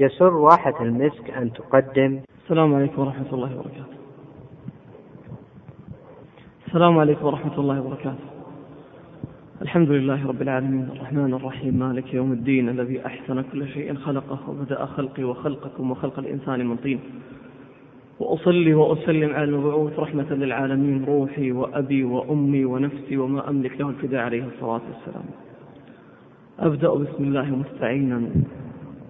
يسر واحة المسك أن تقدم. السلام عليكم ورحمة الله وبركاته. السلام عليكم ورحمة الله وبركاته. الحمد لله رب العالمين. الرحمن الرحيم. مالك يوم الدين. الذي أحسن كل شيء خلقه وبدأ خلقي وخلقكم وخلق الإنسان من طين. وأصلي وأسلم على المبعوث رحمة للعالمين. روحي وأبي وأمي ونفسي وما أملك له الفداء عليه الصلاة والسلام. أبدأ بسم الله مستعينا.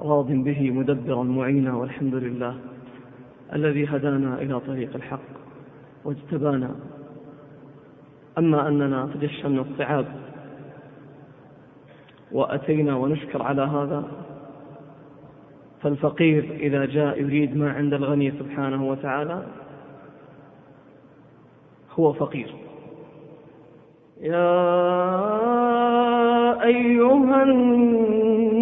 راض به مدبرا معينا والحمد لله الذي هدانا إلى طريق الحق واجتبانا. أما أننا تجشمنا الصعاب وأتينا ونشكر على هذا فالفقير إذا جاء يريد ما عند الغني سبحانه وتعالى هو فقير. يا أيها الناس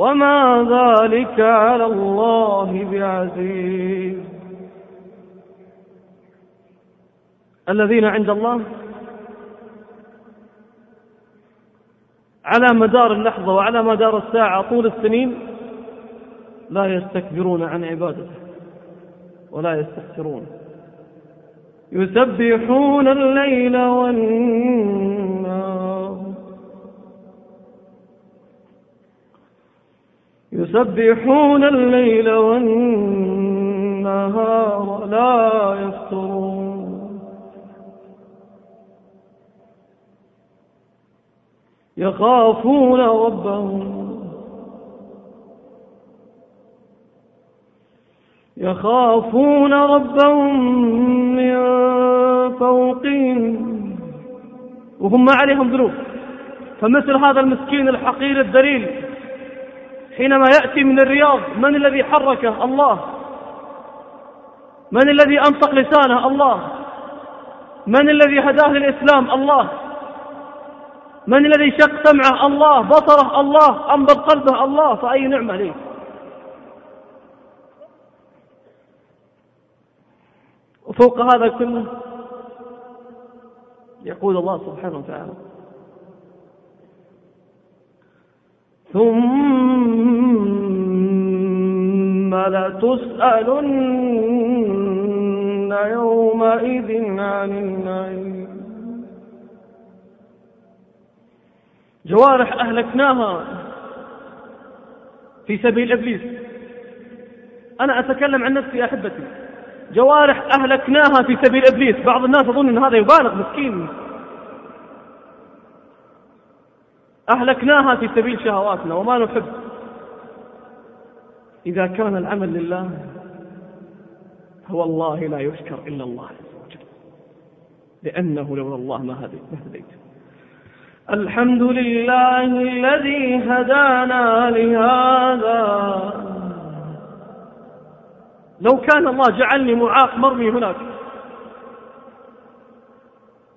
وما ذلك على الله بعزيز. الذين عند الله على مدار اللحظة وعلى مدار الساعة طول السنين لا يستكبرون عن عبادته ولا يستخسرون يسبحون الليل والنهار. يسبحون الليل والنهار لا يفترون. يخافون ربهم. يخافون ربهم من فوقهم. وهم ما عليهم ذنوب. فمثل هذا المسكين الحقير الذليل حينما يأتي من الرياض من الذي حركه؟ الله. من الذي أنطق لسانه؟ الله. من الذي هداه للإسلام؟ الله. من الذي شق سمعه؟ الله. بصره؟ الله. أنبض قلبه؟ الله. فأي نعمة ليه وفوق هذا كله يقول الله سبحانه وتعالى ثم لتسألن يومئذ عن النعيم. جوارح أهلكناها في سبيل إبليس. أنا أتكلم عن نفسي أحبتي. جوارح أهلكناها في سبيل إبليس. بعض الناس يظن أن هذا يبالغ مسكين. أهلكناها في سبيل شهواتنا وما نحب. إذا كان العمل لله فوالله لا يشكر إلا الله عز وجل. لأنه لولا الله ما هديت. الحمد لله الذي هدانا لهذا. لو كان الله جعلني معاق مرمي هناك.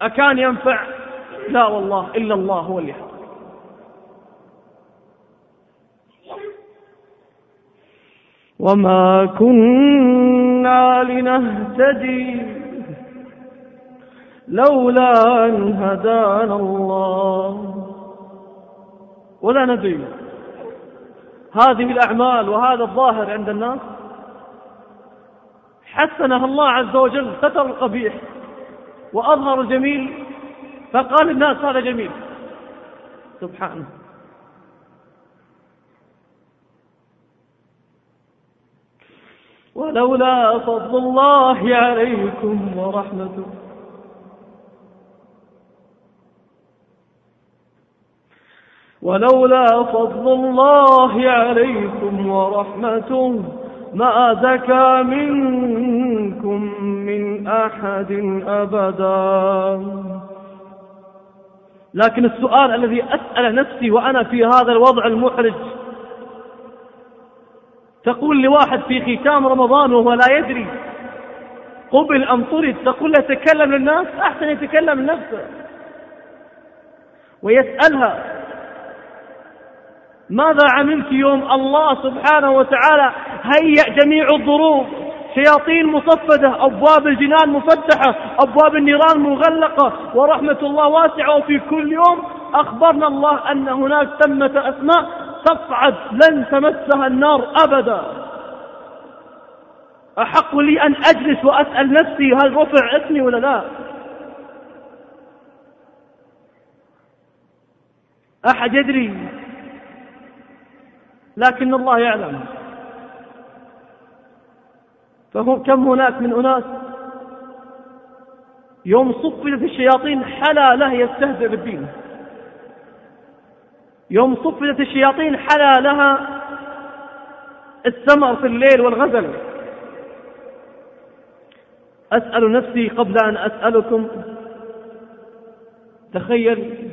أكان ينفع؟ لا والله إلا الله هو اللي حق وما كنا لنهتدي لولا أن هدانا الله. ولا ندري. هذه الأعمال وهذا الظاهر عند الناس. حسنها الله عز وجل ستر القبيح. وأظهر الجميل. فقال الناس هذا جميل. سبحانه. ولولا فضل الله عليكم ورحمته. ولولا فضل الله عليكم ورحمته ما زكى منكم من أحد أبدا. لكن السؤال الذي وأسأل نفسي وأنا في هذا الوضع المحرج تقول لواحد في ختام رمضان وهو لا يدري قبل أم طرد تقول له تكلم للناس أحسن يتكلم لنفسه. ويسألها ماذا عملت يوم الله سبحانه وتعالى؟ هيأ جميع الظروف شياطين مصفدة أبواب الجنان مفتحة أبواب النيران مغلقة ورحمة الله واسعة وفي كل يوم أخبرنا الله أن هناك ثمة أسماء تصعد لن تمسها النار أبدا. أحق لي أن أجلس وأسأل نفسي هل رفع اسمي ولا لا. أحد يدري لكن الله يعلم. فهو كم هناك من أناس يوم صفدت الشياطين حلا له يستهزئ بالدين. يوم صفدت الشياطين حلا لها السمر في الليل والغزل. أسأل نفسي قبل أن أسألكم. تخيل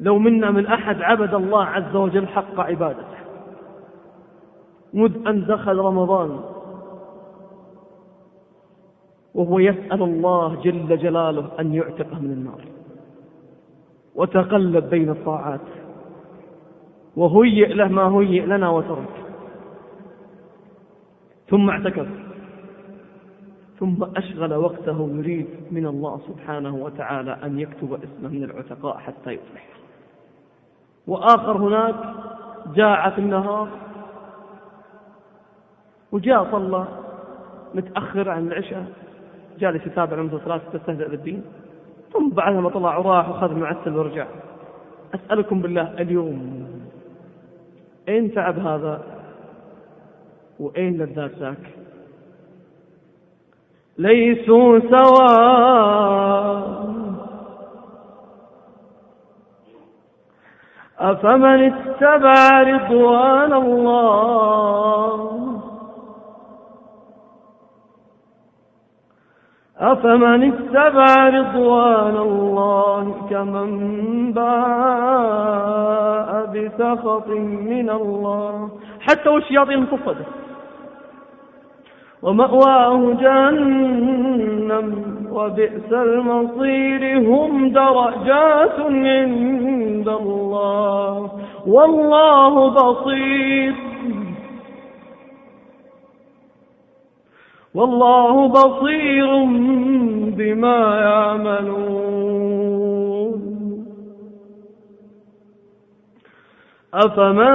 لو منا من أحد عبد الله عز وجل حق عبادته. مذ أن دخل رمضان. وهو يسأل الله جل جلاله أن يعتقه من النار. وتقلب بين الطاعات. وهيئ له ما هيئ لنا وترك. ثم اعتكف. ثم أشغل وقته يريد من الله سبحانه وتعالى أن يكتب اسمه من العتقاء حتى يفلح وآخر هناك جاء في النهار. وجاء صلى. متأخر عن العشاء. جالس يتابع المسلسلات تستهزئ بالدين. ثم بعد ما طلع وراح وخذ معسل ورجع. أسألكم بالله اليوم أين تعب هذا؟ وأين لذات ذاك ليسوا سواء أفمن اتبع رضوان الله؟ أفمن اتبع رضوان الله كمن باء بسخط من الله؟ حتى والشياطين مصفدة ومأواه جهنم وبئس المصير. هم درجات عند الله. والله بصير. والله بصير بما يعملون. أفمن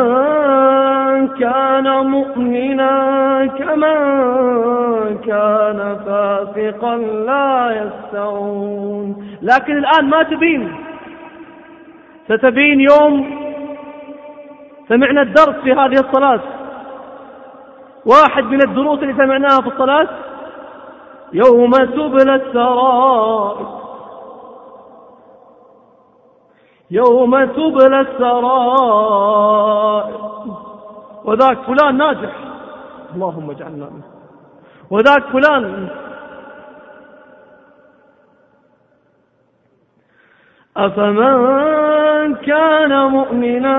كان مؤمنا كمن كان فاسقا لا يستوون لكن الآن ما تبين. ستبين يوم سمعنا الدرس في هذه الصلاة. واحد من الدروس اللي سمعناها في الصلاة؟ يوم تبلى السرائر. يوم تبلى السرائر. وذاك فلان ناجح. اللهم اجعلنا منه. وذاك فلان. أفمن كان مؤمنا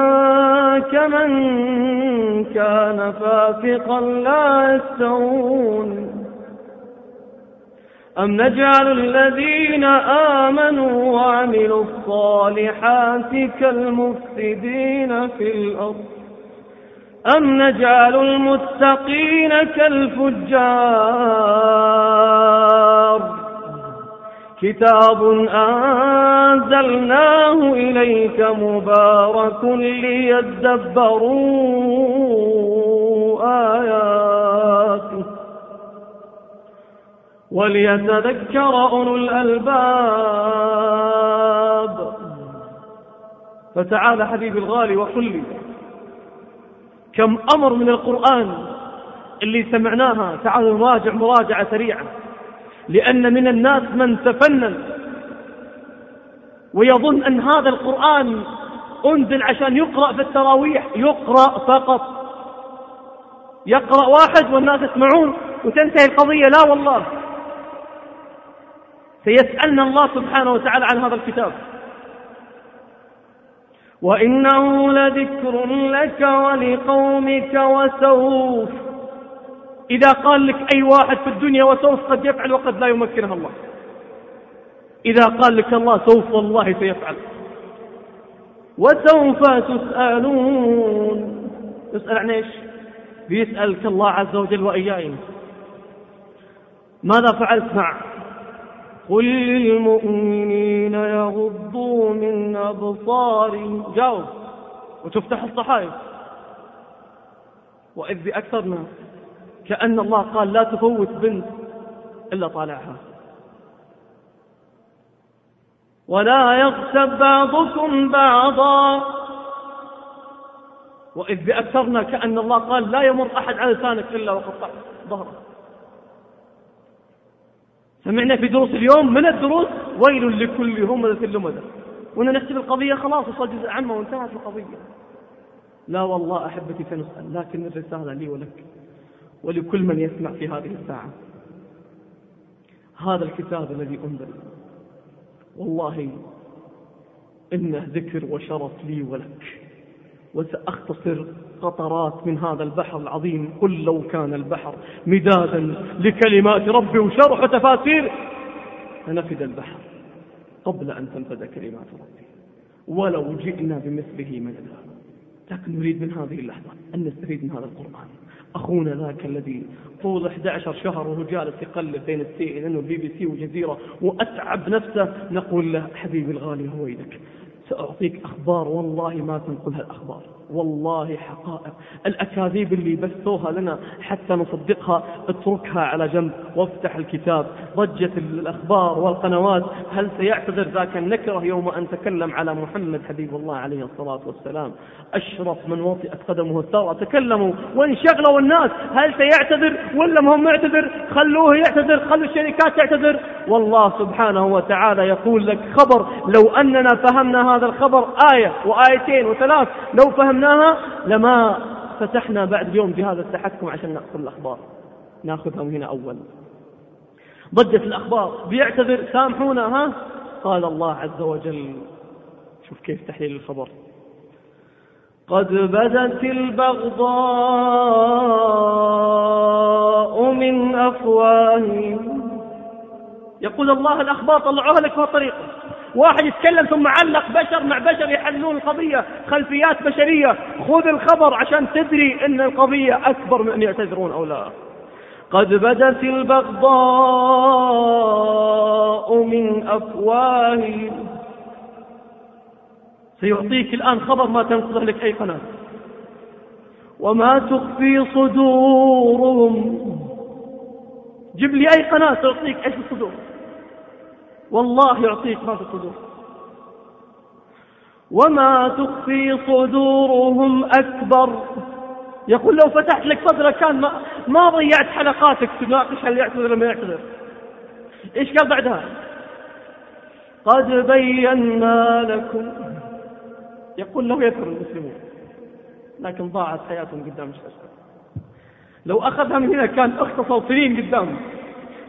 كمن كان فاسقا لا يستوون. أم نجعل الذين آمنوا وعملوا الصالحات كالمفسدين في الأرض؟ أم نجعل المتقين كالفجار؟ كتاب أنزلناه إليك مبارك ليدبروا آياته وليتذكر أولو الألباب. فتعال حبيبي الغالي وقل لي كم أمر من القرآن اللي سمعناها؟ تعالوا نراجع مراجعة سريعة. لأن من الناس من تفنن. ويظن أن هذا القرآن أنزل عشان يقرأ في التراويح يقرأ فقط. يقرأ واحد والناس يسمعون وتنتهي القضية. لا والله. سيسألنا الله سبحانه وتعالى عن هذا الكتاب. وإنه لذكر لك ولقومك وسوف إذا قال لك أي واحد في الدنيا وسوف قد يفعل وقد لا يمكنها الله. إذا قال لك الله سوف والله سيفعل. وسوف تسألون. يسأل عن إيش؟ بيسألك الله عز وجل وإياي. ماذا فعلت مع قل للمؤمنين يغضوا من أبصارهم. جاوب. وتفتح الصحائف. وإذ بأكثرنا كأن الله قال لا تفوت بنت إلا طالعها. ولا يغتب بعضكم بعضا. وإذ بأكثرنا كأن الله قال لا يمر أحد على لسانك إلا وقد ظهره. سمعنا في دروس اليوم من الدروس؟ ويل لكل همزة لمزة. وأنا نحسب القضية خلاص وصل جزء عامة وانتهت القضية. لا والله أحبتي سنسأل لكن الرسالة لي ولك. ولكل من يسمع في هذه الساعة. هذا الكتاب الذي أنزل. والله إنه ذكر وشرف لي ولك. وسأختصر قطرات من هذا البحر العظيم. قل لو كان البحر مدادا لكلمات ربي وشرح تفاسير لنفد البحر قبل أن تنفذ كلمات ربي. ولو جئنا بمثله مددا. لكن نريد من هذه اللحظة أن نستفيد من هذا القرآن. أخونا ذاك الذي طول 11 شهر وهو جالس يقلب بين ال CNN وال BBC وجزيرة وأتعب نفسه نقول له حبيبي الغالي هويدك سأعطيك أخبار والله ما تنقلها الأخبار والله حقائق. الأكاذيب اللي بثوها لنا حتى نصدقها اتركها على جنب وافتح الكتاب. ضجت الأخبار والقنوات. هل سيعتذر ذاك النكرة يوم أن تكلم على محمد حبيب الله عليه الصلاة والسلام؟ أشرف من وطئت قدمه الثورة. تكلموا وانشغلوا الناس. هل سيعتذر ولا ما هم معتذر؟ خلوه يعتذر خلوا الشركات تعتذر. والله سبحانه وتعالى يقول لك خبر. لو أننا فهمنا هذا الخبر آية وآيتين وثلاث لو فهمنا فهمناها لما فتحنا بعد اليوم جهاز التحكم عشان نأخذ الأخبار. نأخذها من هنا أول. ضجت الأخبار. بيعتذر سامحونا ها؟ قال الله عز وجل. شوف كيف تحليل الخبر. قد بدت البغضاء من أفواههم. يقول الله الأخبار طلعوها لك في طريقه واحد يتكلم ثم علق بشر مع بشر يحلون القضية خلفيات بشرية. خذ الخبر عشان تدري إن القضية أكبر من أن يعتذرون أو لا. قد بدت البغضاء من أفواههم. سيعطيك الآن خبر ما تنقذه لك أي قناة. وما تخفي صدورهم. جيب لي أي قناة تعطيك إيش الصدور والله يعطيك ما في الصدور. وما تخفي صدورهم أكبر. يقول لو فتحت لك صدرك كان ما, ما ضيعت حلقاتك تناقش هل يعتذر ما يعتذر. إيش قال بعدها؟ قد بينا لكم. يقول لو يثر المسلمون لكن ضاعت حياتهم قدام الشاشة لو أخذها من هنا كان اختصر سنين قدام.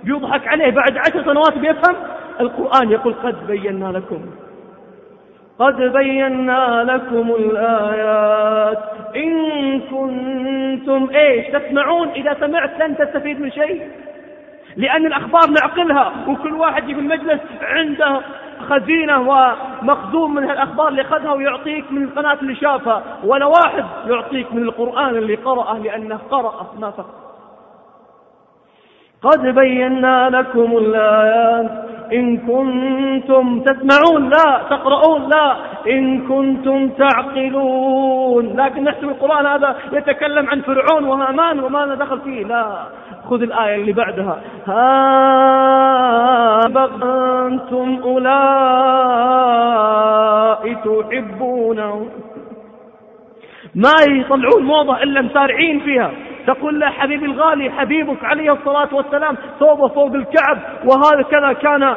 بيضحك عليه بعد عشر سنوات بيفهم القرآن يقول قد بينا لكم قد بينا لكم الآيات. إن كنتم إيش تسمعون؟ إذا سمعت لن تستفيد من شيء لأن الأخبار نعقلها وكل واحد في المجلس عنده خزينة ومخزون من الأخبار اللي أخذها ويعطيك من القناة اللي شافها ولا واحد يعطيك من القرآن اللي قرأه لأنه قرأه ما فقط قد بينا لكم الآيات. إن كنتم تسمعون لا تقرؤون لا. إن كنتم تعقلون. لكن نحسب القرآن هذا يتكلم عن فرعون وهامان وما دخل فيه لا. خذ الآية اللي بعدها. ها أنتم أولئك تحبونهم ما يطلعون موضة إلا مسارعين فيها. تقول له حبيبي الغالي حبيبك عليه الصلاة والسلام ثوبه فوق الكعب وهذا كذا كان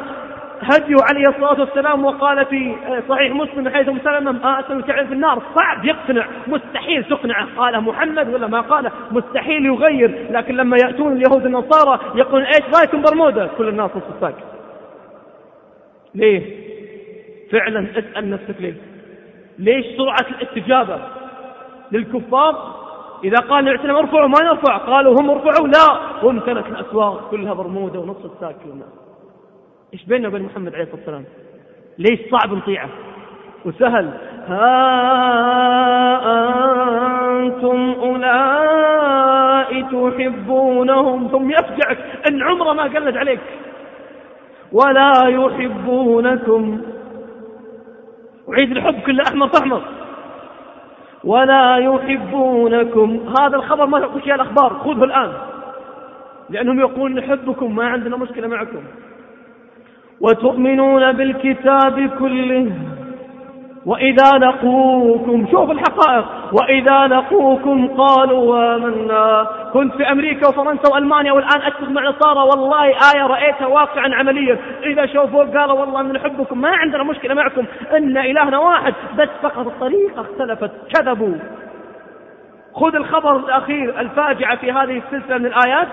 هديه عليه الصلاة والسلام وقال في صحيح مسلم حيث مسلم ما أسل الكعب في النار. صعب يقتنع مستحيل تقنعه قاله محمد ولا ما قاله مستحيل يغير. لكن لما يأتون اليهود النصارى يقولون إيش رأيكم برمودا؟ كل الناس نص ليه؟ فعلا اسأل نفسك ليه؟ ليش سرعة الاستجابة للكفار؟ إذا قال النبي عليه ارفعوا ما نرفع؟ قالوا هم ارفعوا لا. وامتلت الأسواق كلها برمودة ونص الساكن إيش بيننا وبين محمد عليه الصلاة والسلام؟ ليش صعب نطيعه؟ وسهل. ها أنتم أولئك تحبونهم. ثم يفجعك أن عمره ما قلد عليك. ولا يحبونكم. وعيد الحب كله أحمر فأحمر ولا يحبونكم. هذا الخبر ما تقول شيء الأخبار. خذه الآن. لأنهم يقولون نحبكم ما عندنا مشكلة معكم. وتؤمنون بالكتاب كله. وإذا لقوكم شوف الحقائق وإذا لقوكم قالوا آمنا. كنت في أمريكا وفرنسا وألمانيا والآن أشتغل مع نصارى والله آية رأيتها واقعا عمليا. إذا شوفوا قالوا والله من نحبكم ما عندنا مشكلة معكم. إن إلهنا واحد بس فقط الطريقة اختلفت كذبوا. خذ الخبر الأخير الفاجعة في هذه السلسلة من الآيات.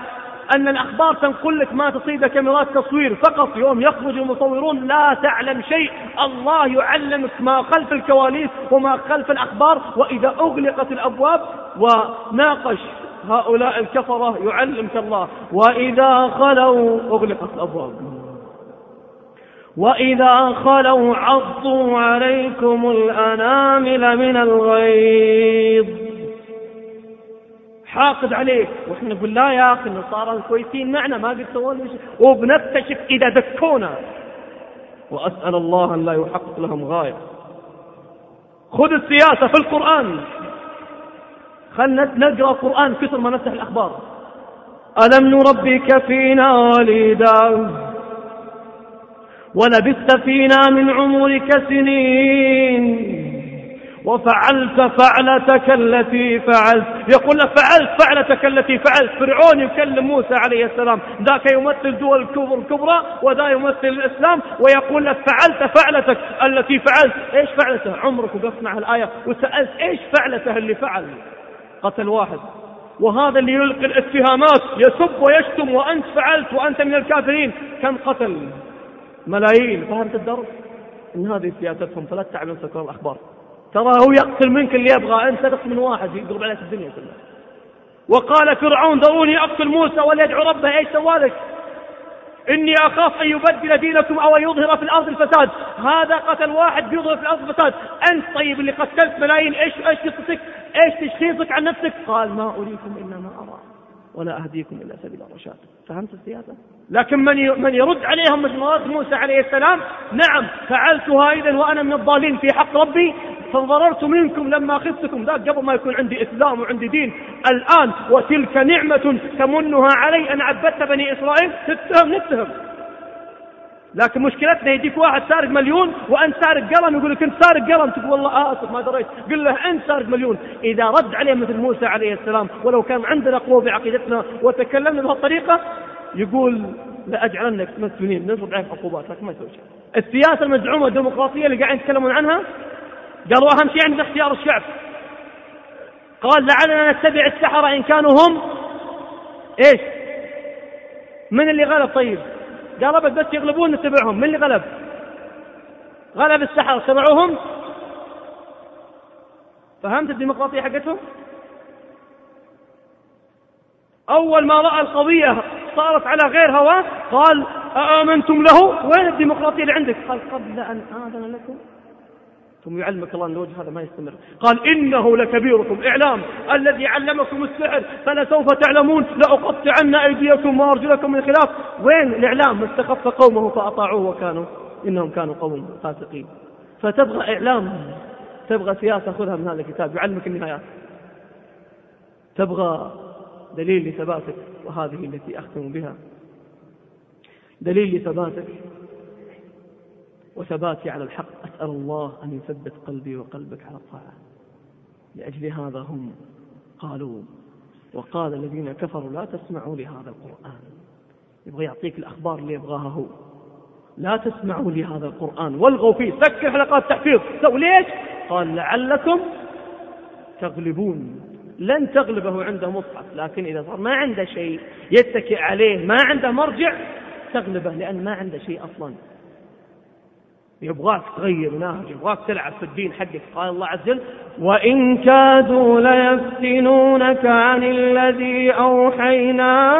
أن الأخبار تنقل لك ما تصيب كاميرات تصوير فقط. يوم يخرج المصورون لا تعلم شيء. الله يعلمك ما خلف الكواليس وما خلف الأخبار. وإذا أغلقت الأبواب وناقش هؤلاء الكفرة يعلمك الله. وإذا خلوا أغلقت الأبواب. وإذا خلوا عضوا عليكم الأنامل من الغيظ. حاقد عليك وإحنا نقول لا يا أخي النصارى كويسين معنا ما قد سووا شيء. وبنكتشف إذا دكونا وأسأل الله أن لا يحقق لهم غاية. خذ السياسة في القرآن. خلنا نقرأ القرآن كثر ما نفتح الأخبار. ألم نربك فينا وليدا؟ ولبثت فينا من عمرك سنين. وفعلت فعلتك التي فعلت. يقول فعلت فعلتك التي فعلت. فرعون يكلم موسى عليه السلام. ذاك يمثل دول الكبر الكبرى وذا يمثل الإسلام ويقول فعلت فعلتك التي فعلت. إيش فعلته عمرك وقفت مع الآية. وسألت إيش فعلته اللي فعل؟ قتل واحد. وهذا اللي يلقي الاتهامات. يسب ويشتم وأنت فعلت وأنت من الكافرين. كم قتل؟ ملايين. فهمت الدرس؟ إن هذه سياستهم فلا تتعب نفسك الأخبار. ترى هو يقتل منك اللي يبغى أنت تقتل من واحد يقرب عليك الدنيا كلها. وقال فرعون ذروني أقتل موسى وليدعو ربه إيش سوالك إني أخاف أن يبدل دينكم أو أن يظهر في الأرض الفساد. هذا قتل واحد بيظهر في الأرض الفساد. أنت طيب اللي قتلت ملايين إيش إيش قصتك؟ إيش تشخيصك عن نفسك؟ قال ما أريكم إلا ما أرى ولا أهديكم إلا سبيل الرشاد. فهمت السياسة؟ لكن من من يرد عليهم مثل موسى عليه السلام نعم فعلتها إذا وأنا من الضالين في حق ربي فضررت منكم لما خفتكم. ذاك قبل ما يكون عندي إسلام وعندي دين الآن وتلك نعمة تمنها علي أن عبدت بني إسرائيل؟ تتهم نتهم. لكن مشكلتنا يجيك واحد سارق مليون وأنت سارق قلم يقول لك أنت سارق قلم. تقول والله أسف ما دريت. قل له أنت سارق مليون. إذا رد عليه مثل موسى عليه السلام ولو كان عندنا قوة بعقيدتنا وتكلمنا بهالطريقة يقول لأجعلنك مسجونين نفرض عليك عقوبات لكن ما يسوي شيء. السياسة المزعومة الديمقراطية اللي قاعدين يتكلمون عنها قالوا أهم شيء عندنا اختيار الشعب. قال لعلنا نتبع السحرة إن كانوا هم إيش؟ من اللي غلب؟ طيب. قال بس بس يغلبون نتبعهم. من اللي غلب؟ غلب السحرة. اتبعوهم فهمت الديمقراطية حقتهم؟ أول ما رأى القضية صارت على غير هواه قال أآمنتم له؟ وين الديمقراطية اللي عندك؟ قال قبل أن آذن لكم. ثم يعلمك الله أن الوجه هذا ما يستمر. قال إنه لكبيركم. إعلام. الذي علمكم السحر فلسوف تعلمون. لأقطعن أيديكم وأرجلكم من خلاف. وين الإعلام؟ استخف قومه فأطاعوه وكانوا إنهم كانوا قوم فاسقين. فتبغى إعلام. تبغى سياسة خذها من هذا الكتاب. يعلمك النهايات. تبغى دليل لثباتك. وهذه التي أختم بها. دليل لثباتك. وثباتي على الحق. أسأل الله أن يثبت قلبي وقلبك على الطاعة. لأجل هذا هم قالوا وقال الذين كفروا لا تسمعوا لهذا القرآن. يبغى يعطيك الأخبار اللي يبغاها هو. لا تسمعوا لهذا القرآن. والغوا فيه. سكر حلقات تحفيظ لو ليش؟ قال لعلكم تغلبون. لن تغلبه عنده مصحف. لكن إذا صار ما عنده شيء يتكئ عليه ما عنده مرجع تغلبه لأن ما عنده شيء أصلا. يبغاك تغير مناهج يبغاك تلعب في الدين حقك. قال الله عز وجل وإن كادوا ليفتنونك عن الذي أوحينا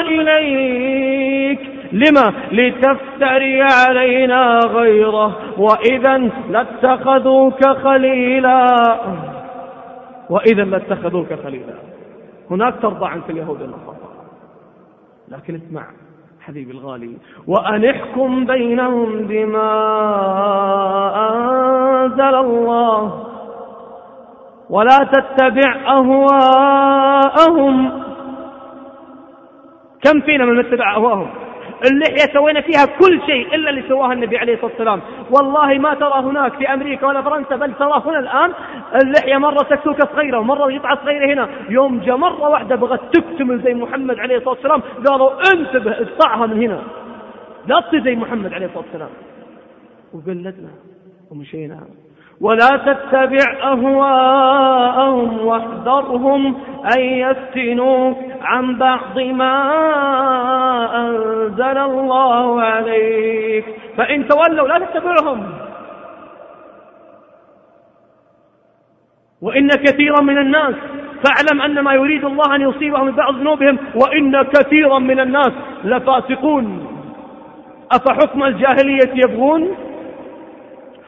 إليك. لما؟ لتفتري علينا غيره. وإذا لاتخذوك خليلا. وإذا لاتخذوك خليلا. هناك ترضى عنك اليهود والنصارى. لكن اسمع حبيبي الغالي. وأن احكم بينهم بما أنزل الله. ولا تتبع أهواءهم. كم فينا من اتبع أهواءهم؟ اللحية سوينا فيها كل شيء إلا اللي سواها النبي عليه الصلاة والسلام. والله ما ترى هناك في أمريكا ولا فرنسا بل ترى هنا الآن اللحية مرة سكسوكة صغيرة ومرة قطعة صغيرة هنا. يوم جاء مرة واحدة بغت تكتمل زي محمد عليه الصلاة والسلام قالوا انتبه اقطعها من هنا. لا تصير زي محمد عليه الصلاة والسلام. وقلدنا ومشينا. ولا تتبع أهواءهم واحذرهم أن يفتنوك عن بعض ما أنزل الله عليك. فإن تولوا لا تتبعهم. وإن كثيرا من الناس فاعلم أن ما يريد الله أن يصيبهم ببعض ذنوبهم وإن كثيرا من الناس لفاسقون. أفحكم الجاهلية يبغون؟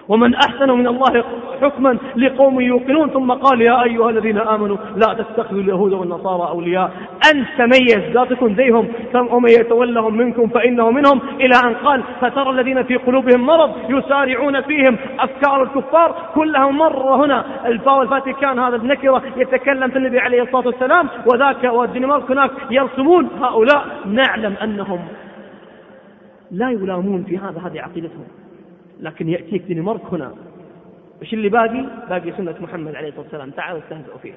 ومن أحسن من الله حكما لقوم يوقنون. ثم قال يا أيها الذين آمنوا لا تتخذوا اليهود والنصارى أولياء. أن تميز لا تكن زيهم ومن يتولهم منكم فإنه منهم. إلى أن قال فترى الذين في قلوبهم مرض يسارعون فيهم. أفكار الكفار كلها مرة هنا. الفاء والفاتيكان هذا النكرة يتكلم في النبي عليه الصلاة والسلام. وذاك والدنمارك هناك يرسمون. هؤلاء نعلم أنهم لا يلامون في هذا هذه عقيدتهم. لكن يأتيك دنمارك هنا. وش اللي باقي؟ باقي سنة محمد عليه الصلاة والسلام. تعالوا استهزئوا فيها.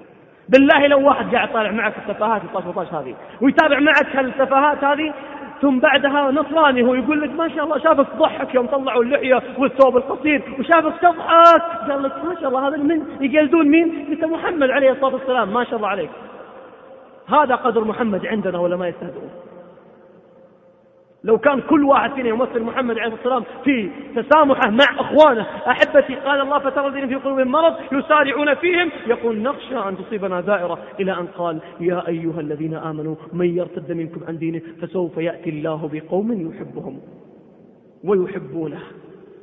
بالله لو واحد قاعد طالع معك التفاهات الطاش وطاش هذه ويتابع معك هالتفاهات هذه ثم بعدها نصراني هو يقول لك ما شاء الله شافك تضحك يوم طلعوا اللحية والثوب القصير وشافك تضحك. قال لك ما شاء الله هذا من يقلدون مين؟ قلت محمد عليه الصلاة والسلام. ما شاء الله عليك. هذا قدر محمد عندنا ولا ما يستهزئون؟ لو كان كل واحد فينا يمثل محمد عليه الصلاة والسلام في تسامحه مع إخوانه. أحبتي قال الله فترى الذين في قلوبهم مرض يسارعون فيهم. يقول نخشى أن تصيبنا دائرة. إلى أن قال يا أيها الذين آمنوا من يرتد منكم عن دينه فسوف يأتي الله بقوم يحبهم ويحبونه.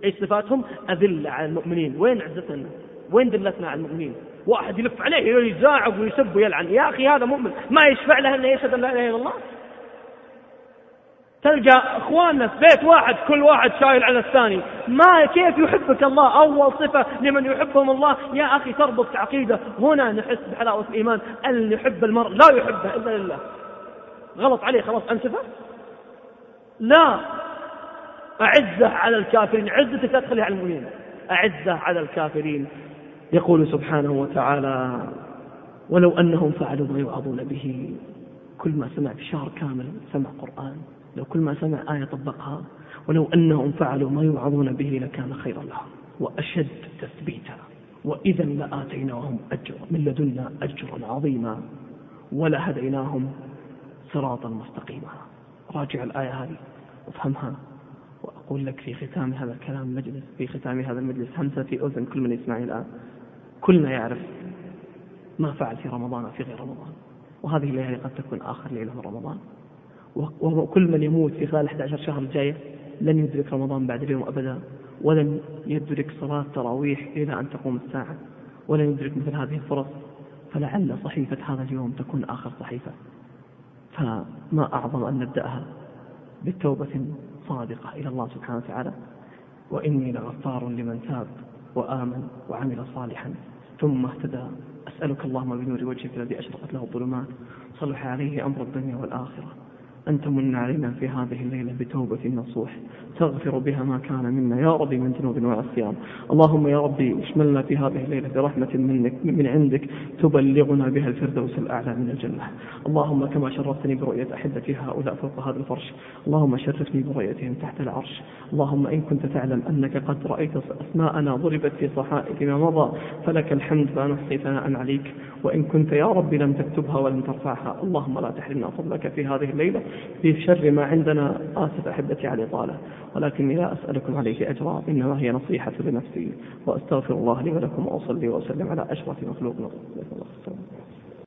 إيش صفاتهم؟ أذلة على المؤمنين. وين عزتنا؟ وين دلتنا على المؤمنين؟ واحد يلف عليه يزاعق ويسب ويلعن. يا أخي هذا مؤمن ما يشفع له أنه يشهد أن لا إله إلا الله. تلقى أخواننا في بيت واحد كل واحد شايل على الثاني. ما كيف يحبك الله؟ أول صفة لمن يحبهم الله. يا أخي تربط عقيدة. هنا نحس بحلاوة الإيمان. ان يحب المرء لا يحبه إلا لله. غلط عليه خلاص أنسفه؟ لا. أعزة على الكافرين. عزتك تدخلها على المؤمنين. أعزة على الكافرين. يقول سبحانه وتعالى ولو أنهم فعلوا ما يوعظون به. كل ما سمع شهر كامل سمع قرآن. لو كل ما سمع آية طبقها ولو أنهم فعلوا ما يوعظون به لكان خيرا لهم. وأشد تثبيتا. وإذا لآتيناهم أجرا من لدنا أجرا عظيما. ولهديناهم صراطا مستقيما. راجع الآية هذه وافهمها وأقول لك في ختام هذا الكلام المجلس في ختام هذا المجلس همسة في أذن كل من يسمعني الآن. كلنا يعرف ما فعل في رمضان في غير رمضان. وهذه الليالي قد تكون آخر ليلة من رمضان. وكل من يموت في خلال 11 شهر الجاية لن يدرك رمضان بعد اليوم أبدا ولن يدرك صلاة تراويح إلى أن تقوم الساعة ولن يدرك مثل هذه الفرص فلعل صحيفة هذا اليوم تكون آخر صحيفة. فما أعظم أن نبدأها بتوبة صادقة إلى الله سبحانه وتعالى وإني لغفار لمن تاب وآمن وعمل صالحا ثم اهتدى. أسألك اللهم بنور وجهك الذي أشرقت له الظلمات صلح عليه أمر الدنيا والآخرة. أن تمن علينا في هذه الليلة بتوبة نصوح. تغفر بها ما كان منا يا ربي من ذنوب وعصيان اللهم يا ربي اشملنا في هذه الليلة برحمة منك من عندك تبلغنا بها الفردوس الأعلى من الجنة. اللهم كما شرفتني برؤية أحبتي هؤلاء فوق هذا الفرش اللهم شرفني برؤيتهم تحت العرش. اللهم إن كنت تعلم أنك قد رأيت أسماءنا ضربت في صحائف ما مضى فلك الحمد لا نحصي ثناء عليك. وإن كنت يا رب لم تكتبها ولم ترفعها اللهم لا تحرمنا فضلك في هذه الليلة. في شر ما عندنا. آسف أحبتي على الإطالة ولكني لا أسألكم عليه أجرا إنما هي نصيحة لنفسي وأستغفر الله لي ولكم وأصلي وأسلم على أشرف مخلوق. الله